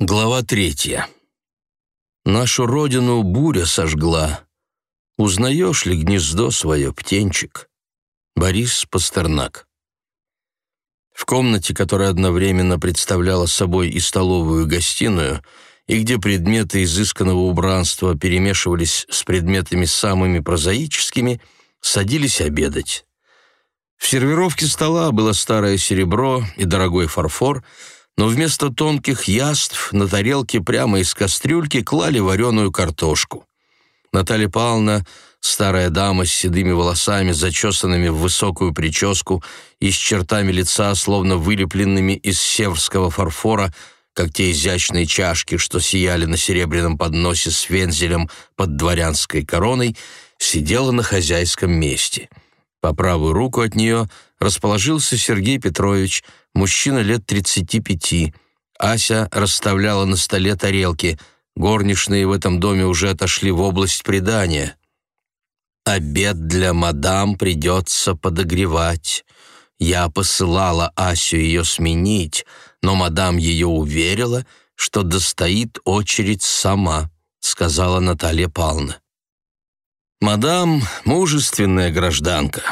Глава третья. Нашу родину буря сожгла. Узнаешь ли гнездо свое, птенчик? Борис Пастернак. В комнате, которая одновременно представляла собой и столовую, и гостиную, и где предметы изысканного убранства перемешивались с предметами самыми прозаическими, садились обедать. В сервировке стола было старое серебро и дорогой фарфор — но вместо тонких яств на тарелке прямо из кастрюльки клали вареную картошку. Наталья Павловна, старая дама с седыми волосами, зачесанными в высокую прическу и с чертами лица, словно вылепленными из северского фарфора, как те изящные чашки, что сияли на серебряном подносе с вензелем под дворянской короной, сидела на хозяйском месте. По правую руку от нее расположился Сергей Петрович – мужчина лет 35. Ася расставляла на столе тарелки. Горничные в этом доме уже отошли в область предания. «Обед для мадам придется подогревать. Я посылала Асю ее сменить, но мадам ее уверила, что достоит очередь сама», — сказала Наталья Павловна. «Мадам — мужественная гражданка.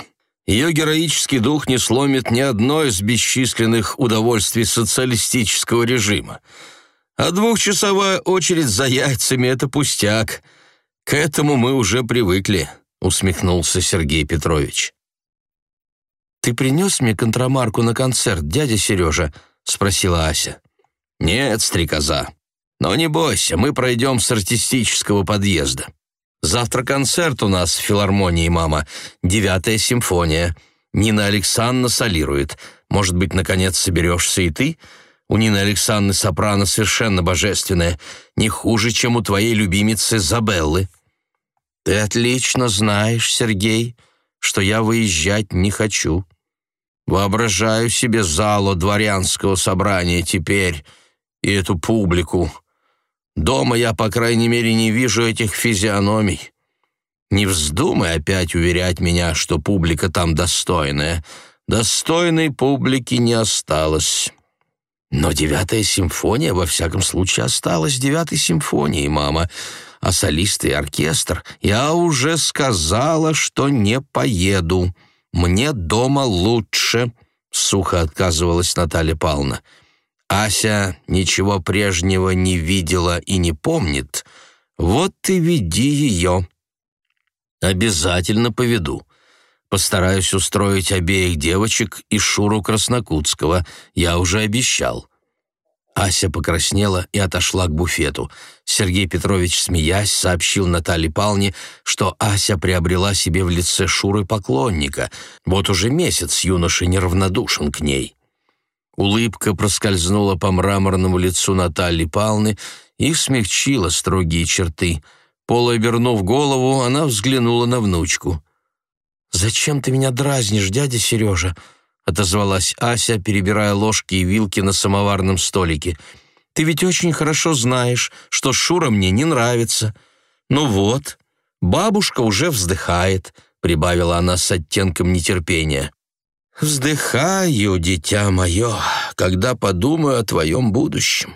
Ее героический дух не сломит ни одно из бесчисленных удовольствий социалистического режима. А двухчасовая очередь за яйцами — это пустяк. К этому мы уже привыкли», — усмехнулся Сергей Петрович. «Ты принес мне контрамарку на концерт, дядя Сережа?» — спросила Ася. «Нет, стрекоза. Но не бойся, мы пройдем с артистического подъезда. Завтра концерт у нас в филармонии, мама. Девятая симфония. Нина Александровна солирует. Может быть, наконец соберешься и ты? У Нины Александровны сопрано совершенно божественное. Не хуже, чем у твоей любимицы Забеллы. Ты отлично знаешь, Сергей, что я выезжать не хочу. Воображаю себе залу дворянского собрания теперь и эту публику. Дома я, по крайней мере, не вижу этих физиономий. Не вздумай опять уверять меня, что публика там достойная. Достойной публики не осталось. Но девятая симфония, во всяком случае, осталась девятой симфонией, мама. А солисты и оркестр я уже сказала, что не поеду. Мне дома лучше, — сухо отказывалась Наталья Павловна. Ася ничего прежнего не видела и не помнит, вот и веди ее. Обязательно поведу. Постараюсь устроить обеих девочек и Шуру Краснокутского, я уже обещал. Ася покраснела и отошла к буфету. Сергей Петрович, смеясь, сообщил Наталье Павловне, что Ася приобрела себе в лице Шуры поклонника. Вот уже месяц юноша неравнодушен к ней. Улыбка проскользнула по мраморному лицу Натальи Палны и смягчила строгие черты. Полуобернув голову, она взглянула на внучку. «Зачем ты меня дразнишь, дядя Сережа?» — отозвалась Ася, перебирая ложки и вилки на самоварном столике. «Ты ведь очень хорошо знаешь, что Шура мне не нравится. Ну вот, бабушка уже вздыхает», — прибавила она с оттенком нетерпения. «Вздыхаю, дитя мое, когда подумаю о твоем будущем.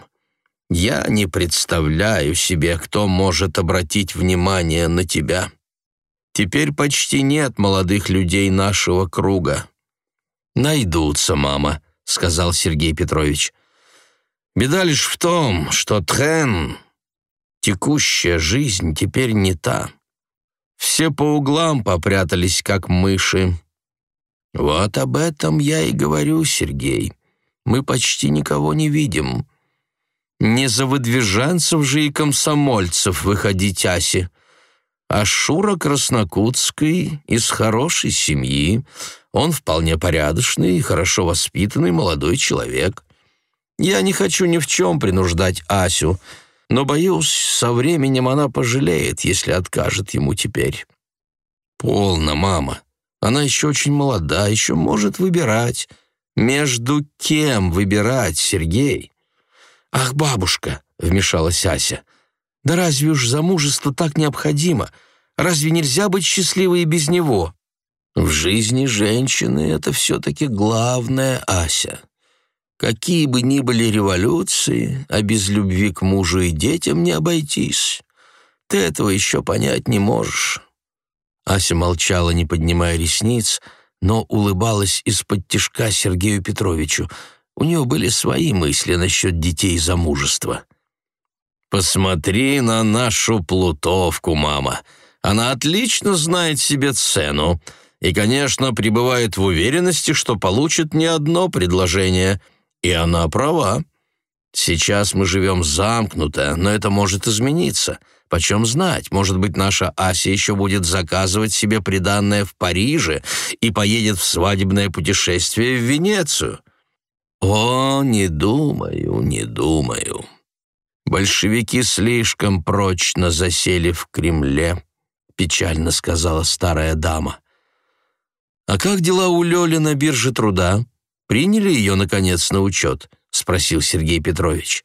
Я не представляю себе, кто может обратить внимание на тебя. Теперь почти нет молодых людей нашего круга». «Найдутся, мама», — сказал Сергей Петрович. «Беда лишь в том, что Трен, текущая жизнь, теперь не та. Все по углам попрятались, как мыши». «Вот об этом я и говорю, Сергей. Мы почти никого не видим. Не за выдвиженцев же и комсомольцев выходить Аси. А Шура Краснокутский из хорошей семьи. Он вполне порядочный и хорошо воспитанный молодой человек. Я не хочу ни в чем принуждать Асю, но, боюсь, со временем она пожалеет, если откажет ему теперь». «Полно, мама. Она еще очень молода, еще может выбирать. Между кем выбирать, Сергей? Ах, бабушка, вмешалась Ася. Да разве уж замужество так необходимо? Разве нельзя быть счастливой и без него? В жизни женщины это все-таки главное, Ася. Какие бы ни были революции, а без любви к мужу и детям не обойтись. Ты этого еще понять не можешь». Ася молчала, не поднимая ресниц, но улыбалась из-под тишка Сергею Петровичу. У нее были свои мысли насчет детей замужества. «Посмотри на нашу плутовку, мама. Она отлично знает себе цену и, конечно, пребывает в уверенности, что получит не одно предложение. И она права. Сейчас мы живем замкнуто, но это может измениться». Почем знать, может быть, наша Ася еще будет заказывать себе приданное в Париже и поедет в свадебное путешествие в Венецию. О, не думаю, не думаю. Большевики слишком прочно засели в Кремле, печально сказала старая дама. А как дела у Лёли на бирже труда? Приняли ее, наконец, на учет? спросил Сергей Петрович.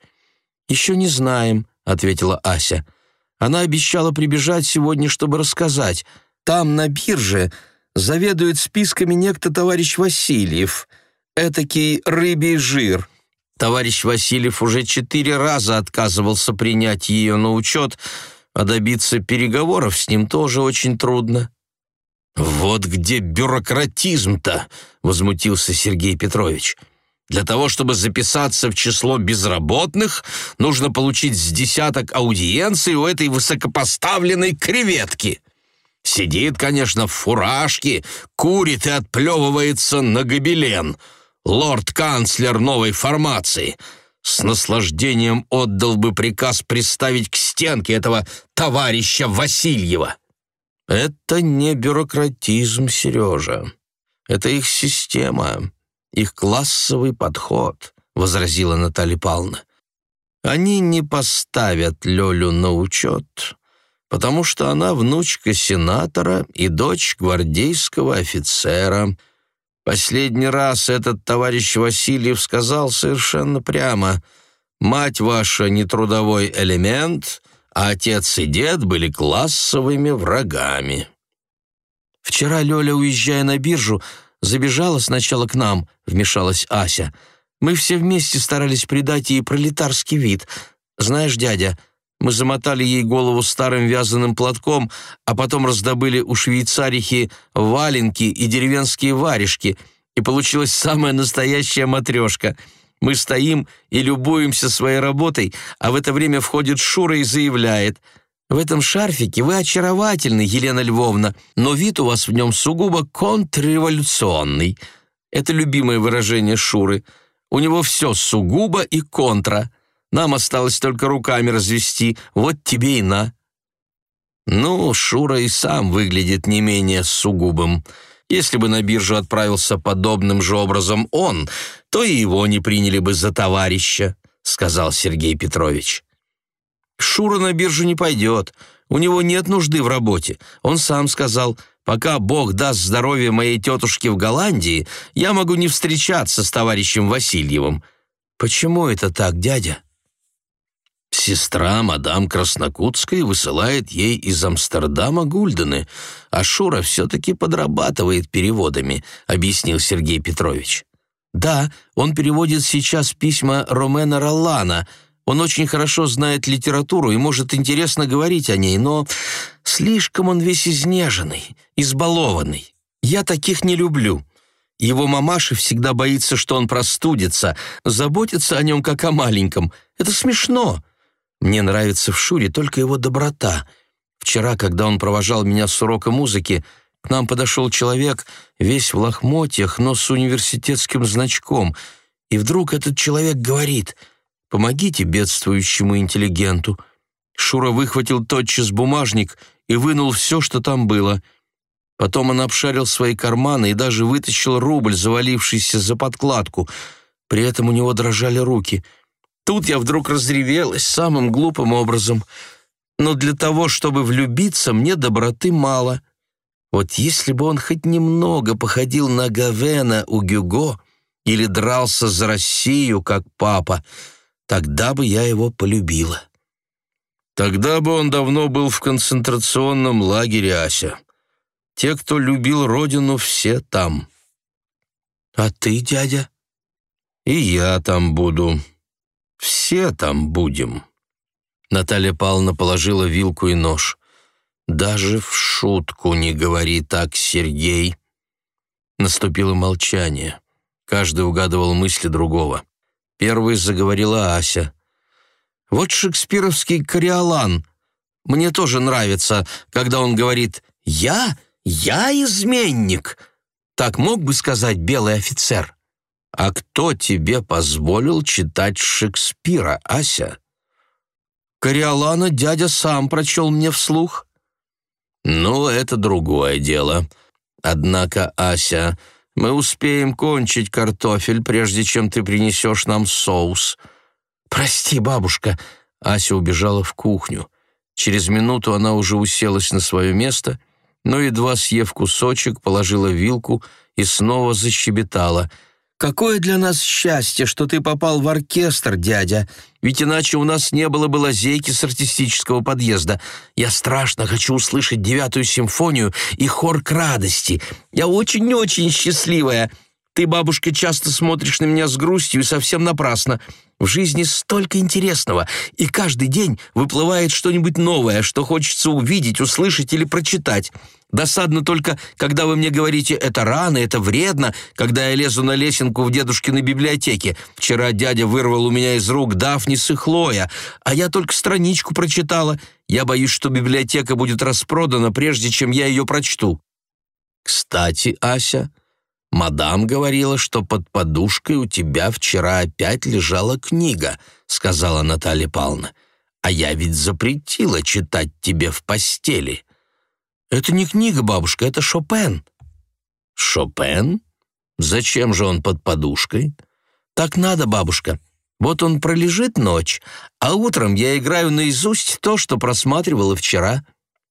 Еще не знаем, ответила Ася. Она обещала прибежать сегодня, чтобы рассказать. Там, на бирже, заведует списками некто товарищ Васильев. Этакий рыбий жир. Товарищ Васильев уже четыре раза отказывался принять ее на учет, а добиться переговоров с ним тоже очень трудно. «Вот где бюрократизм-то!» — возмутился Сергей Петрович. Для того, чтобы записаться в число безработных, нужно получить с десяток аудиенций у этой высокопоставленной креветки. Сидит, конечно, в фуражке, курит и отплевывается на гобелен. Лорд-канцлер новой формации. С наслаждением отдал бы приказ приставить к стенке этого товарища Васильева. Это не бюрократизм, Сережа. Это их система их классовый подход», — возразила Наталья Павловна. «Они не поставят Лёлю на учет, потому что она внучка сенатора и дочь гвардейского офицера. Последний раз этот товарищ Васильев сказал совершенно прямо, «Мать ваша не трудовой элемент, а отец и дед были классовыми врагами». Вчера Лёля, уезжая на биржу, Забежала сначала к нам», — вмешалась Ася. «Мы все вместе старались придать ей пролетарский вид. Знаешь, дядя, мы замотали ей голову старым вязаным платком, а потом раздобыли у швейцарихи валенки и деревенские варежки, и получилась самая настоящая матрешка». Мы стоим и любуемся своей работой, а в это время входит Шура и заявляет — в этом шарфике вы очаровательны, Елена Львовна, но вид у вас в нем сугубо контрреволюционный. Это любимое выражение Шуры. У него все сугубо и контра. Нам осталось только руками развести. Вот тебе и на». Ну, Шура и сам выглядит не менее сугубым. Если бы на биржу отправился подобным же образом он, то и его не приняли бы за товарища, сказал Сергей Петрович. Шура на биржу не пойдет. У него нет нужды в работе. Он сам сказал, пока Бог даст здоровье моей тетушке в Голландии, я могу не встречаться с товарищем Васильевым. Почему это так, дядя? Сестра, мадам Краснокутская, высылает ей из Амстердама гульдены, а Шура все-таки подрабатывает переводами, объяснил Сергей Петрович. Да, он переводит сейчас письма Ромена Роллана — он очень хорошо знает литературу и может интересно говорить о ней, но слишком он весь изнеженный, избалованный. Я таких не люблю. Его мамаша всегда боится, что он простудится, заботится о нем как о маленьком. Это смешно. Мне нравится в Шуре только его доброта. Вчера, когда он провожал меня с урока музыки, к нам подошел человек, весь в лохмотьях, но с университетским значком, и вдруг этот человек говорит — Помогите бедствующему интеллигенту». Шура выхватил тотчас бумажник и вынул все, что там было. Потом он обшарил свои карманы и даже вытащил рубль, завалившийся за подкладку. При этом у него дрожали руки. Тут я вдруг разревелась самым глупым образом. Но для того, чтобы влюбиться, мне доброты мало. Вот если бы он хоть немного походил на Гавена у Гюго или дрался за Россию, как папа — Тогда бы я его полюбила. Тогда бы он давно был в концентрационном лагере, Ася. Те, кто любил родину, все там. А ты, дядя? И я там буду. Все там будем. Наталья Павловна положила вилку и нож. «Даже в шутку не говори так, Сергей». Наступило молчание. Каждый угадывал мысли другого. Первой заговорила Ася. «Вот шекспировский кориолан. Мне тоже нравится, когда он говорит «Я? Я изменник!» Так мог бы сказать белый офицер. «А кто тебе позволил читать Шекспира, Ася?» «Кориолана дядя сам прочел мне вслух». «Ну, это другое дело. Однако, Ася, мы успеем кончить картофель, прежде чем ты принесешь нам соус». «Прости, бабушка», — Ася убежала в кухню. Через минуту она уже уселась на свое место, но, едва съев кусочек, положила вилку и снова защебетала — Какое для нас счастье, что ты попал в оркестр, дядя. Ведь иначе у нас не было бы лазейки с артистического подъезда. Я страшно хочу услышать девятую симфонию и хор к радости. Я очень-очень счастливая. Ты, бабушка, часто смотришь на меня с грустью и совсем напрасно. В жизни столько интересного, и каждый день выплывает что-нибудь новое, что хочется увидеть, услышать или прочитать. Досадно только, когда вы мне говорите «это рано, это вредно», когда я лезу на лесенку в дедушкиной библиотеке. Вчера дядя вырвал у меня из рук Дафнис и Хлоя, а я только страничку прочитала. Я боюсь, что библиотека будет распродана, прежде чем я ее прочту. Кстати, Ася, «Мадам говорила, что под подушкой у тебя вчера опять лежала книга», — сказала Наталья Павловна. «А я ведь запретила читать тебе в постели». «Это не книга, бабушка, это Шопен». «Шопен? Зачем же он под подушкой?» «Так надо, бабушка. Вот он пролежит ночь, а утром я играю наизусть то, что просматривала вчера».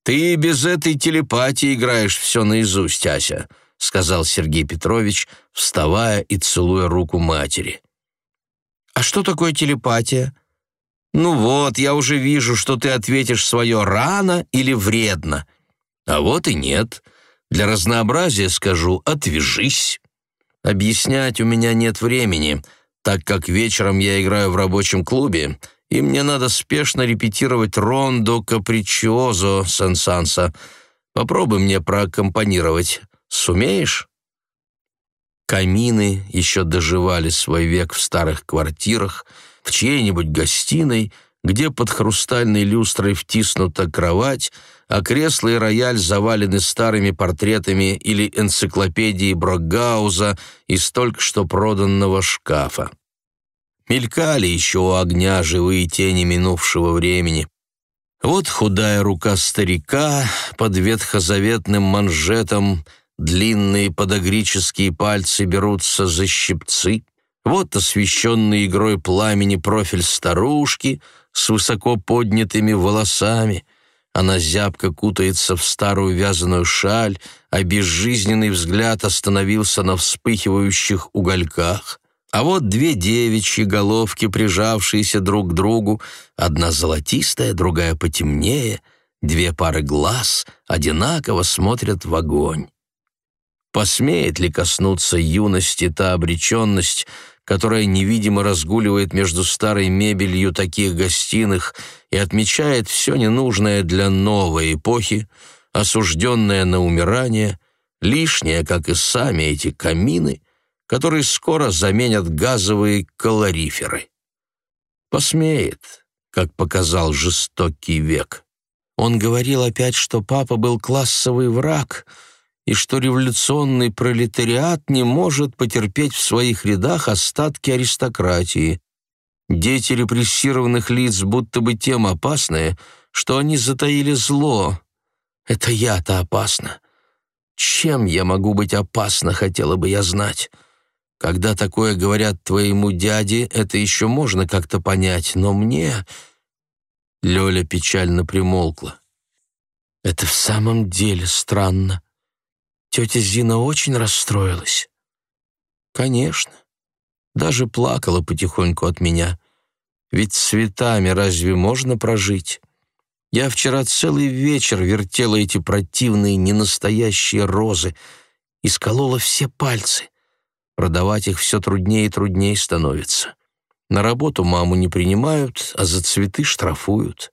«Ты без этой телепатии играешь все наизусть, Ася», — сказал Сергей Петрович, вставая и целуя руку матери. «А что такое телепатия?» «Ну вот, я уже вижу, что ты ответишь свое «рано» или «вредно». А вот и нет. Для разнообразия скажу «отвяжись». Объяснять у меня нет времени, так как вечером я играю в рабочем клубе, и мне надо спешно репетировать рондо капричиозо сенсанса. Попробуй мне проаккомпанировать. Сумеешь?» Камины еще доживали свой век в старых квартирах, в чьей-нибудь гостиной, где под хрустальной люстрой втиснута кровать, а кресла и рояль завалены старыми портретами или энциклопедией Брокгауза из только что проданного шкафа. Мелькали еще у огня живые тени минувшего времени. Вот худая рука старика под ветхозаветным манжетом — Длинные подогрические пальцы берутся за щипцы. Вот освещенный игрой пламени профиль старушки с высоко поднятыми волосами. Она зябко кутается в старую вязаную шаль, а безжизненный взгляд остановился на вспыхивающих угольках. А вот две девичьи головки, прижавшиеся друг к другу, одна золотистая, другая потемнее, две пары глаз одинаково смотрят в огонь. Посмеет ли коснуться юности та обреченность, которая невидимо разгуливает между старой мебелью таких гостиных и отмечает все ненужное для новой эпохи, осужденное на умирание, лишнее, как и сами эти камины, которые скоро заменят газовые калориферы. Посмеет, как показал жестокий век. Он говорил опять, что папа был классовый враг — и что революционный пролетариат не может потерпеть в своих рядах остатки аристократии. Дети репрессированных лиц будто бы тем опасны, что они затаили зло. Это я-то опасна. Чем я могу быть опасна, хотела бы я знать. Когда такое говорят твоему дяде, это еще можно как-то понять, но мне...» Лёля печально примолкла. «Это в самом деле странно», Тетя Зина очень расстроилась. Конечно. Даже плакала потихоньку от меня. Ведь цветами разве можно прожить? Я вчера целый вечер вертела эти противные ненастоящие розы и сколола все пальцы. Продавать их все труднее и труднее становится. На работу маму не принимают, а за цветы штрафуют.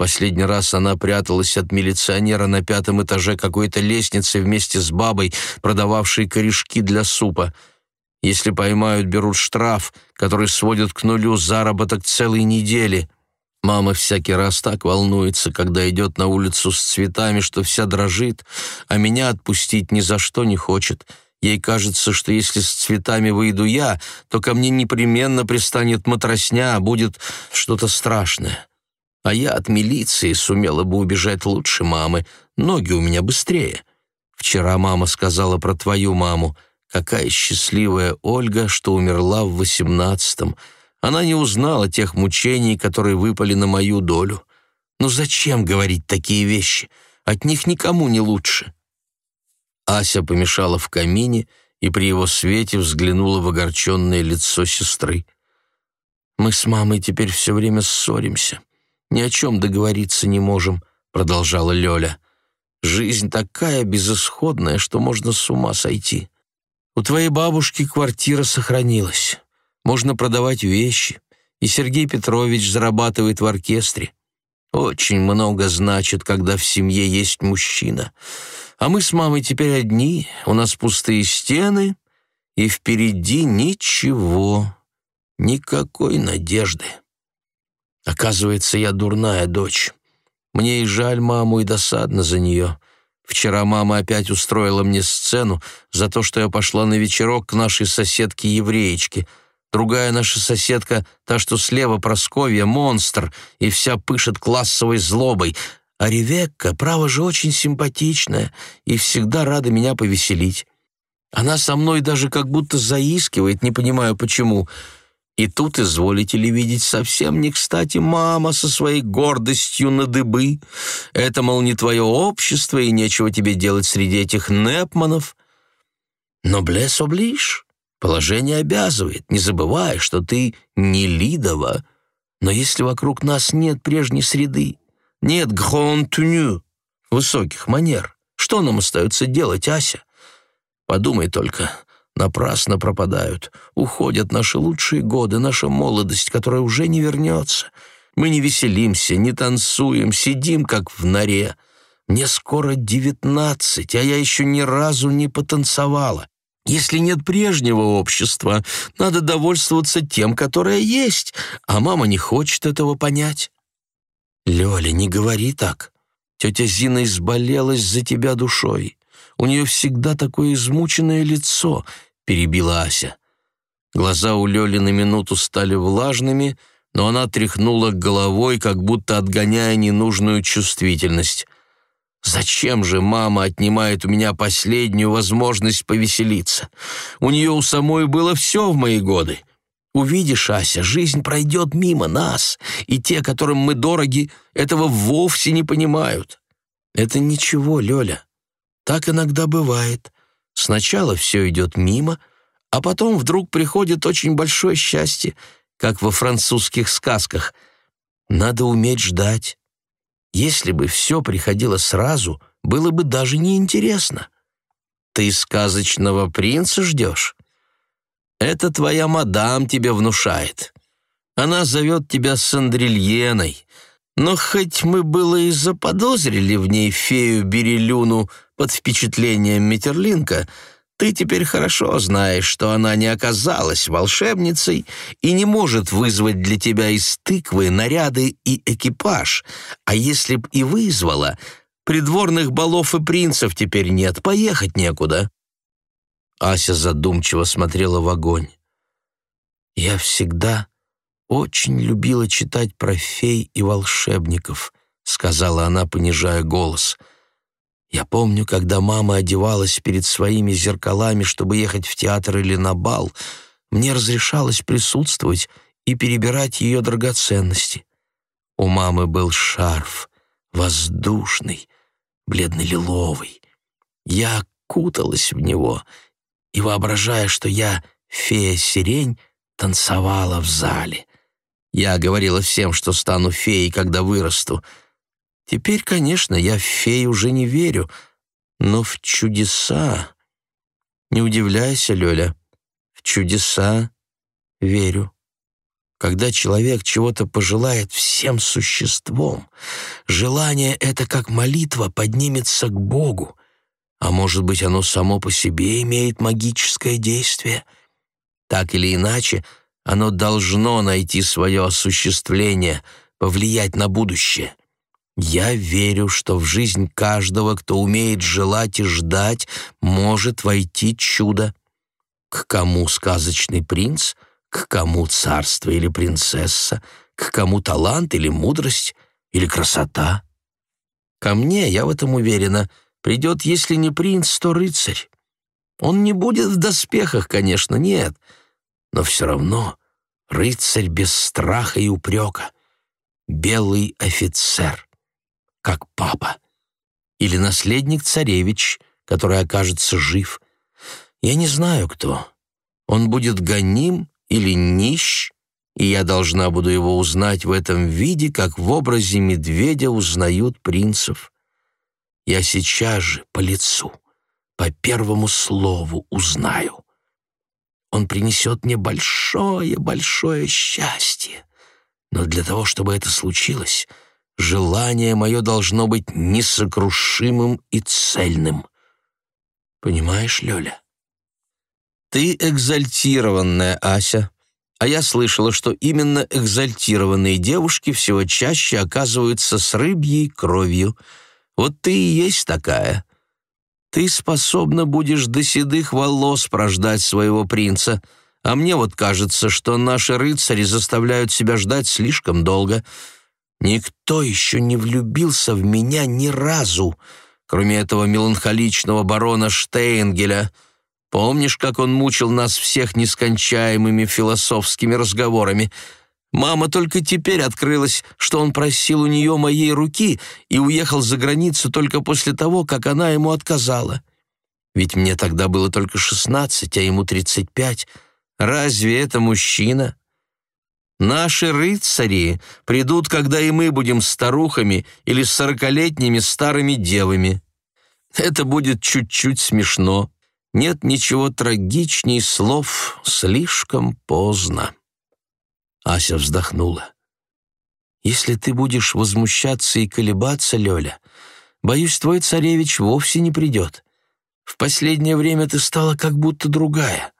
Последний раз она пряталась от милиционера на пятом этаже какой-то лестницы вместе с бабой, продававшей корешки для супа. Если поймают, берут штраф, который сводят к нулю заработок целой недели. Мама всякий раз так волнуется, когда идет на улицу с цветами, что вся дрожит, а меня отпустить ни за что не хочет. Ей кажется, что если с цветами выйду я, то ко мне непременно пристанет матросня, а будет что-то страшное. А я от милиции сумела бы убежать лучше мамы. Ноги у меня быстрее. Вчера мама сказала про твою маму. Какая счастливая Ольга, что умерла в восемнадцатом. Она не узнала тех мучений, которые выпали на мою долю. Но зачем говорить такие вещи? От них никому не лучше. Ася помешала в камине и при его свете взглянула в огорченное лицо сестры. «Мы с мамой теперь все время ссоримся ни о чем договориться не можем», — продолжала Лёля. «Жизнь такая безысходная, что можно с ума сойти. У твоей бабушки квартира сохранилась. Можно продавать вещи, и Сергей Петрович зарабатывает в оркестре. Очень много значит, когда в семье есть мужчина. А мы с мамой теперь одни, у нас пустые стены, и впереди ничего, никакой надежды». Оказывается, я дурная дочь. Мне и жаль маму, и досадно за нее. Вчера мама опять устроила мне сцену за то, что я пошла на вечерок к нашей соседке-евреечке. Другая наша соседка, та, что слева Просковья, монстр, и вся пышет классовой злобой. А Ревекка, право же, очень симпатичная и всегда рада меня повеселить. Она со мной даже как будто заискивает, не понимаю почему. И тут, изволите ли видеть, совсем не кстати мама со своей гордостью на дыбы. Это, мол, не твое общество, и нечего тебе делать среди этих непманов. Но блес облишь. Положение обязывает. Не забывай, что ты не Лидова. Но если вокруг нас нет прежней среды, нет грон-туню, высоких манер, что нам остается делать, Ася? Подумай только, Напрасно пропадают. Уходят наши лучшие годы, наша молодость, которая уже не вернется. Мы не веселимся, не танцуем, сидим, как в норе. Мне скоро девятнадцать, а я еще ни разу не потанцевала. Если нет прежнего общества, надо довольствоваться тем, которое есть, а мама не хочет этого понять. Лёля, не говори так. Тетя Зина изболелась за тебя душой. У нее всегда такое измученное лицо», — перебила Ася. Глаза у Лёли на минуту стали влажными, но она тряхнула головой, как будто отгоняя ненужную чувствительность. «Зачем же мама отнимает у меня последнюю возможность повеселиться? У нее у самой было все в мои годы. Увидишь, Ася, жизнь пройдет мимо нас, и те, которым мы дороги, этого вовсе не понимают. Это ничего, Лёля. Так иногда бывает. Сначала все идет мимо, а потом вдруг приходит очень большое счастье, как во французских сказках. Надо уметь ждать. Если бы все приходило сразу, было бы даже неинтересно. Ты сказочного принца ждешь? Это твоя мадам тебе внушает. Она зовет тебя Сандрильеной. Но хоть мы было и заподозрили в ней фею Берелюну под впечатлением Метерлинка, ты теперь хорошо знаешь, что она не оказалась волшебницей и не может вызвать для тебя из тыквы наряды и экипаж, а если б и вызвала, придворных балов и принцев теперь нет, поехать некуда». Ася задумчиво смотрела в огонь. «Я всегда очень любила читать про фей и волшебников», — сказала она, понижая голос — я помню, когда мама одевалась перед своими зеркалами, чтобы ехать в театр или на бал, мне разрешалось присутствовать и перебирать ее драгоценности. У мамы был шарф, воздушный, бледно-лиловый. Я куталась в него и, воображая, что я фея-сирень, танцевала в зале. Я говорила всем, что стану феей, когда вырасту — Теперь, конечно, я в фей уже не верю, но в чудеса... Не удивляйся, Лёля, В чудеса верю. Когда человек чего-то пожелает всем существом, желание это, как молитва, поднимется к Богу, а может быть, оно само по себе имеет магическое действие. Так или иначе, оно должно найти свое осуществление, повлиять на будущее. Я верю, что в жизнь каждого, кто умеет желать и ждать, может войти чудо. К кому сказочный принц, к кому царство или принцесса, к кому талант или мудрость, или красота. Ко мне, я в этом уверена, придет, если не принц, то рыцарь. Он не будет в доспехах, конечно, нет, но все равно рыцарь без страха и упрека, белый офицер как папа. Или наследник царевич, который окажется жив. Я не знаю, кто. Он будет гоним или нищ, и я должна буду его узнать в этом виде, как в образе медведя узнают принцев. Я сейчас же по лицу, по первому слову узнаю. Он принесет мне большое-большое счастье. Но для того, чтобы это случилось, Желание мое должно быть несокрушимым и цельным. Понимаешь, Лёля? Ты экзальтированная, Ася, а я слышала, что именно экзальтированные девушки всего чаще оказываются с рыбьей кровью. Вот ты и есть такая. Ты способна будешь до седых волос прождать своего принца, а мне вот кажется, что наши рыцари заставляют себя ждать слишком долго — Никто еще не влюбился в меня ни разу, кроме этого меланхоличного барона Штейнгеля. Помнишь, как он мучил нас всех нескончаемыми философскими разговорами? Мама только теперь открылась, что он просил у нее моей руки и уехал за границу только после того, как она ему отказала. Ведь мне тогда было только шестнадцать, а ему тридцать пять. Разве это мужчина? Наши рыцари придут, когда и мы будем старухами или сорокалетними старыми девами. Это будет чуть-чуть смешно. Нет ничего трагичней слов «слишком поздно». Ася вздохнула. «Если ты будешь возмущаться и колебаться, Лёля, боюсь, твой царевич вовсе не придет. В последнее время ты стала как будто другая.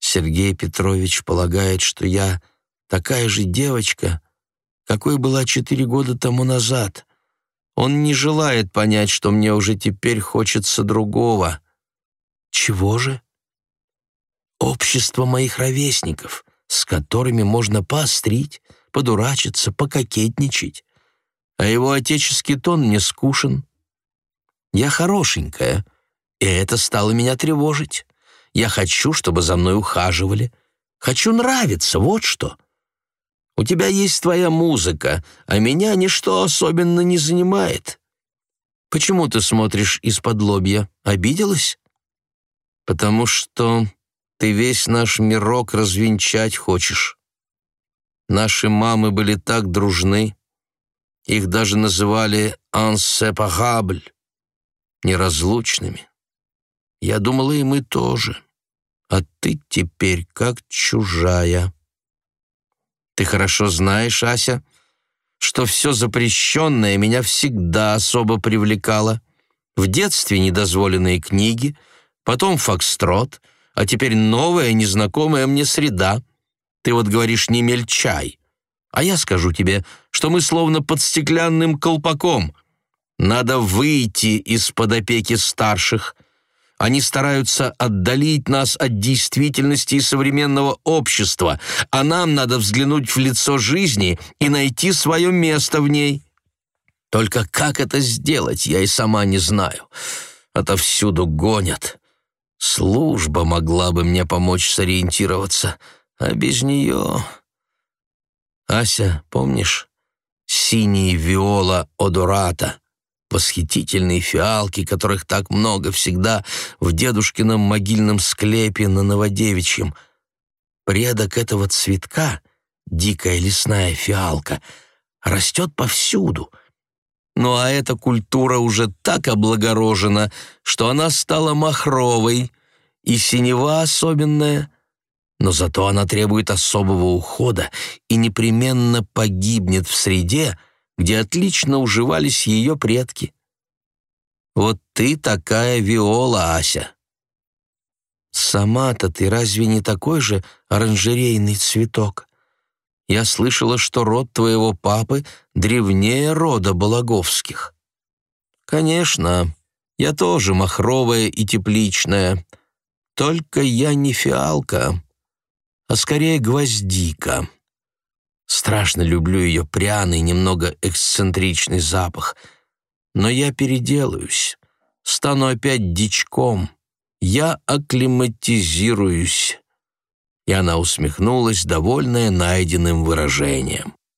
Сергей Петрович полагает, что я такая же девочка, какой была четыре года тому назад. Он не желает понять, что мне уже теперь хочется другого. Чего же? Общество моих ровесников, с которыми можно поострить, подурачиться, пококетничать. А его отеческий тон мне скушен. Я хорошенькая, и это стало меня тревожить. Я хочу, чтобы за мной ухаживали. Хочу нравиться, вот что. У тебя есть твоя музыка, а меня ничто особенно не занимает. Почему ты смотришь из-под лобья? Обиделась? Потому что ты весь наш мирок развенчать хочешь. Наши мамы были так дружны, их даже называли «ансепарабль» — неразлучными. Я думала, и мы тоже. А ты теперь как чужая. Ты хорошо знаешь, Ася, что все запрещенное меня всегда особо привлекало. В детстве недозволенные книги, потом фокстрот, а теперь новая, незнакомая мне среда. Ты вот говоришь «не мельчай», а я скажу тебе, что мы словно под стеклянным колпаком. Надо выйти из-под опеки старших — они стараются отдалить нас от действительности и современного общества, а нам надо взглянуть в лицо жизни и найти свое место в ней. Только как это сделать, я и сама не знаю. Отовсюду гонят. Служба могла бы мне помочь сориентироваться, а без нее... Ася, помнишь? Синий виола одората восхитительные фиалки, которых так много всегда в дедушкином могильном склепе на Новодевичьем. Предок этого цветка, дикая лесная фиалка, растет повсюду. Ну а эта культура уже так облагорожена, что она стала махровой, и синева особенная, но зато она требует особого ухода и непременно погибнет в среде, где отлично уживались ее предки. Вот ты такая виола, Ася. Сама-то ты разве не такой же оранжерейный цветок? Я слышала, что род твоего папы древнее рода Балаговских. Конечно, я тоже махровая и тепличная, только я не фиалка, а скорее гвоздика. Страшно люблю ее пряный, немного эксцентричный запах. Но я переделаюсь, стану опять дичком. Я акклиматизируюсь. И она усмехнулась, довольная найденным выражением.